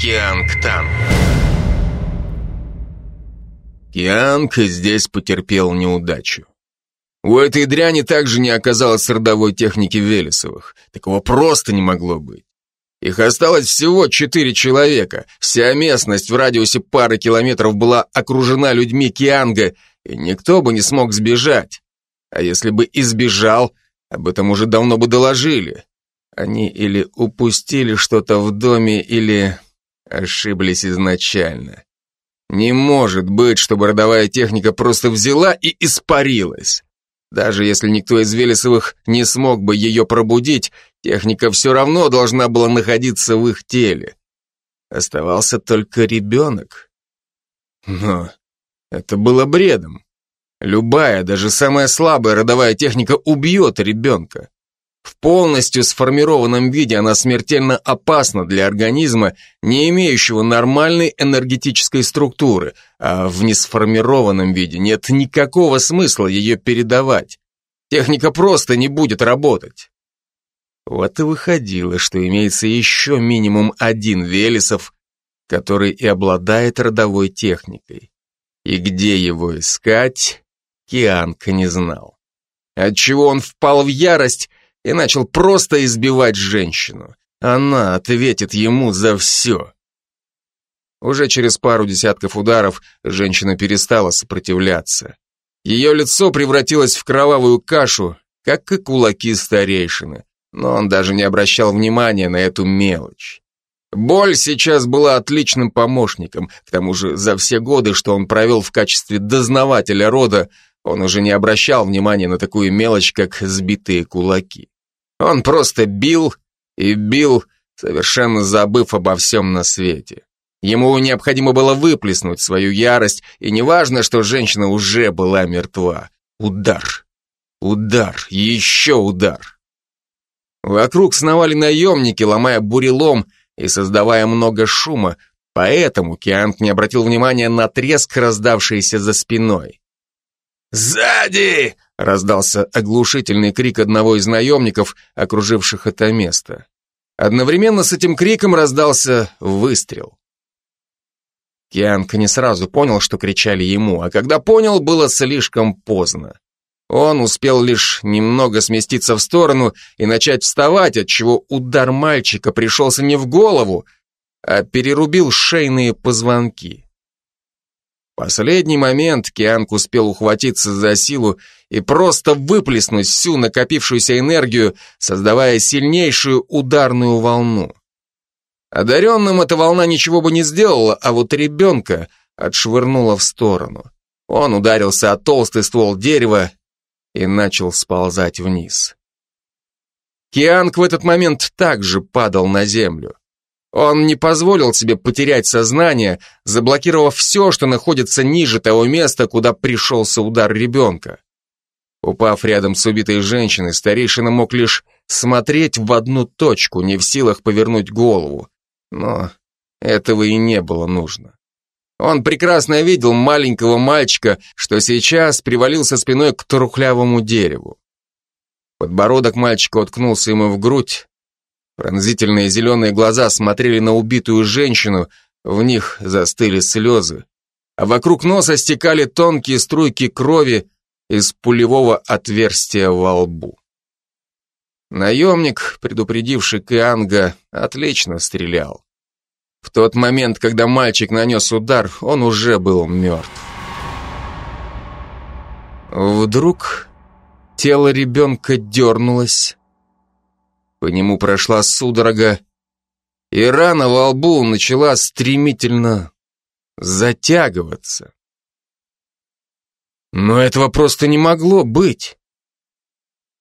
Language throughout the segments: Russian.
Кианг Тан. Кианг здесь потерпел неудачу. У этой дряни также не оказалось родовой техники Велесовых. Такого просто не могло быть. Их осталось всего четыре человека. Вся местность в радиусе пары километров была окружена людьми Кианга, и никто бы не смог сбежать. А если бы избежал, об этом уже давно бы доложили. Они или упустили что-то в доме, или ошиблись изначально. Не может быть, чтобы родовая техника просто взяла и испарилась. Даже если никто из Велесовых не смог бы ее пробудить, техника все равно должна была находиться в их теле. Оставался только ребенок. Но это было бредом. Любая, даже самая слабая родовая техника убьет ребенка. В полностью сформированном виде она смертельно опасна для организма, не имеющего нормальной энергетической структуры, а в несформированном виде нет никакого смысла ее передавать. Техника просто не будет работать. Вот и выходило, что имеется еще минимум один Велесов, который и обладает родовой техникой. И где его искать, Кианка не знал. Отчего он впал в ярость и начал просто избивать женщину. Она ответит ему за все. Уже через пару десятков ударов женщина перестала сопротивляться. Ее лицо превратилось в кровавую кашу, как и кулаки старейшины, но он даже не обращал внимания на эту мелочь. Боль сейчас была отличным помощником, к тому же за все годы, что он провел в качестве дознавателя рода, он уже не обращал внимания на такую мелочь, как сбитые кулаки. Он просто бил и бил, совершенно забыв обо всем на свете. Ему необходимо было выплеснуть свою ярость, и неважно, что женщина уже была мертва. Удар, удар, еще удар. Вокруг сновали наемники, ломая бурелом и создавая много шума, поэтому Киант не обратил внимания на треск, раздавшийся за спиной. «Сзади!» — раздался оглушительный крик одного из наемников, окруживших это место. Одновременно с этим криком раздался выстрел. Кианг не сразу понял, что кричали ему, а когда понял, было слишком поздно. Он успел лишь немного сместиться в сторону и начать вставать, отчего удар мальчика пришелся не в голову, а перерубил шейные позвонки последний момент Кианг успел ухватиться за силу и просто выплеснуть всю накопившуюся энергию, создавая сильнейшую ударную волну. Одаренным эта волна ничего бы не сделала, а вот ребенка отшвырнула в сторону. Он ударился о толстый ствол дерева и начал сползать вниз. Кианг в этот момент также падал на землю. Он не позволил себе потерять сознание, заблокировав все, что находится ниже того места, куда пришелся удар ребенка. Упав рядом с убитой женщиной, старейшина мог лишь смотреть в одну точку, не в силах повернуть голову. Но этого и не было нужно. Он прекрасно видел маленького мальчика, что сейчас привалился спиной к трухлявому дереву. Подбородок мальчика уткнулся ему в грудь, Пронзительные зеленые глаза смотрели на убитую женщину, в них застыли слезы, а вокруг носа стекали тонкие струйки крови из пулевого отверстия во лбу. Наемник, предупредивший Кианга, отлично стрелял. В тот момент, когда мальчик нанес удар, он уже был мертв. Вдруг тело ребенка дернулось, по нему прошла судорога, и рана во лбу начала стремительно затягиваться. Но этого просто не могло быть.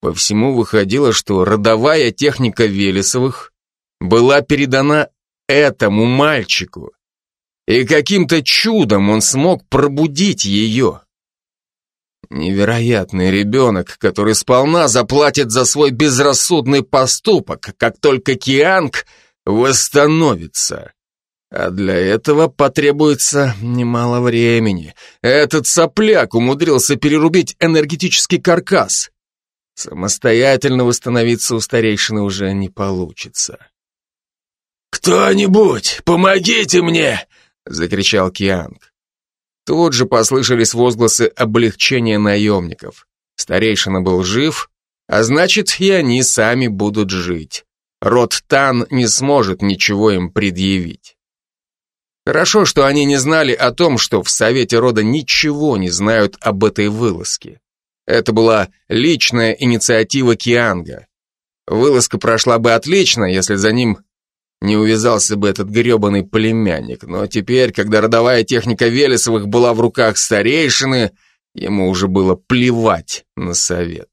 По всему выходило, что родовая техника Велесовых была передана этому мальчику, и каким-то чудом он смог пробудить ее. Невероятный ребенок, который сполна заплатит за свой безрассудный поступок, как только Кианг восстановится. А для этого потребуется немало времени. Этот сопляк умудрился перерубить энергетический каркас. Самостоятельно восстановиться у старейшины уже не получится. «Кто-нибудь, помогите мне!» — закричал Кианг. Тут же послышались возгласы облегчения наемников. Старейшина был жив, а значит, и они сами будут жить. Род Тан не сможет ничего им предъявить. Хорошо, что они не знали о том, что в Совете рода ничего не знают об этой вылазке. Это была личная инициатива Кианга. Вылазка прошла бы отлично, если за ним не увязался бы этот гребаный племянник, но теперь, когда родовая техника Велесовых была в руках старейшины, ему уже было плевать на совет.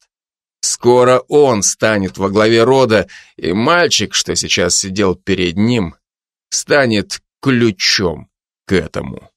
Скоро он станет во главе рода, и мальчик, что сейчас сидел перед ним, станет ключом к этому.